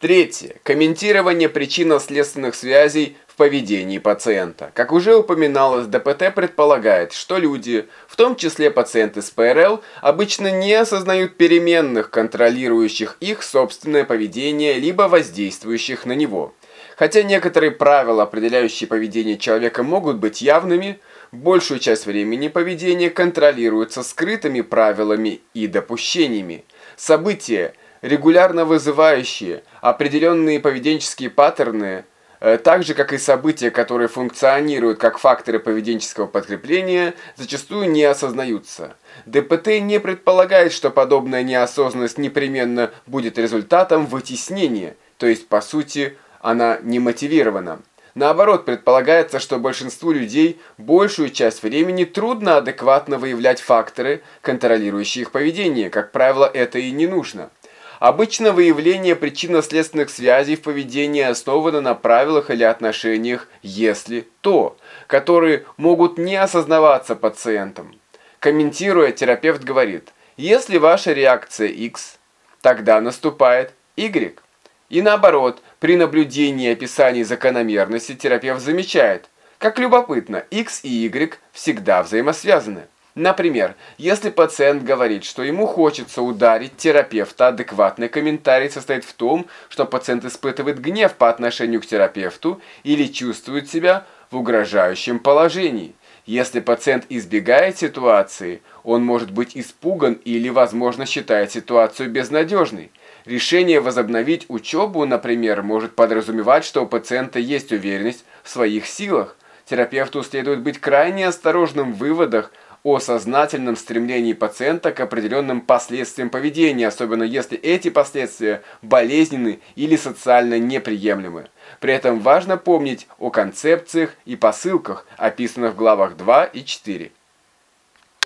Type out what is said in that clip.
Третье. Комментирование причинно-следственных связей в поведении пациента. Как уже упоминалось, ДПТ предполагает, что люди, в том числе пациенты с ПРЛ, обычно не осознают переменных, контролирующих их собственное поведение, либо воздействующих на него. Хотя некоторые правила, определяющие поведение человека, могут быть явными, большую часть времени поведение контролируется скрытыми правилами и допущениями. События, регулярно вызывающие определенные поведенческие паттерны, э, так же, как и события, которые функционируют как факторы поведенческого подкрепления, зачастую не осознаются. ДПТ не предполагает, что подобная неосознанность непременно будет результатом вытеснения, то есть, по сути, она не мотивирована. Наоборот, предполагается, что большинству людей большую часть времени трудно адекватно выявлять факторы, контролирующие их поведение. Как правило, это и не нужно. Обычно выявление причинно-следственных связей в поведении основано на правилах или отношениях «если то», которые могут не осознаваться пациентом. Комментируя, терапевт говорит, если ваша реакция X, тогда наступает Y. И наоборот, при наблюдении описаний закономерности терапевт замечает, как любопытно, X и Y всегда взаимосвязаны. Например, если пациент говорит, что ему хочется ударить терапевта, адекватный комментарий состоит в том, что пациент испытывает гнев по отношению к терапевту или чувствует себя в угрожающем положении. Если пациент избегает ситуации, он может быть испуган или, возможно, считает ситуацию безнадежной. Решение возобновить учебу, например, может подразумевать, что у пациента есть уверенность в своих силах. Терапевту следует быть крайне осторожным в выводах о сознательном стремлении пациента к определенным последствиям поведения, особенно если эти последствия болезненны или социально неприемлемы. При этом важно помнить о концепциях и посылках, описанных в главах 2 и 4.